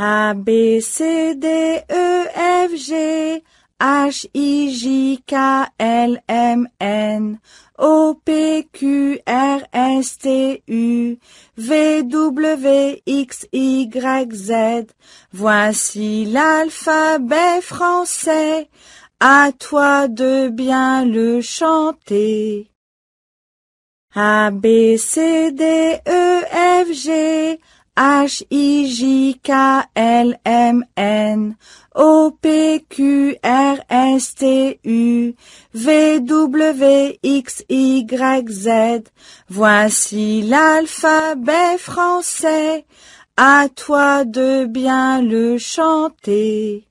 A, B, C, D, E, F, G, H, I, J, K, L, M, N, O, P, Q, R, S, T, U, V, W, X, Y, Z. Voici l'alphabet français. À toi de bien le chanter. A, B, C, D, E, F, G, H, I, J, K, L, M, N, O, P, Q, R, S, T, U, V, W, X, Y, Z. Voici l'alphabet français. À toi de bien le chanter.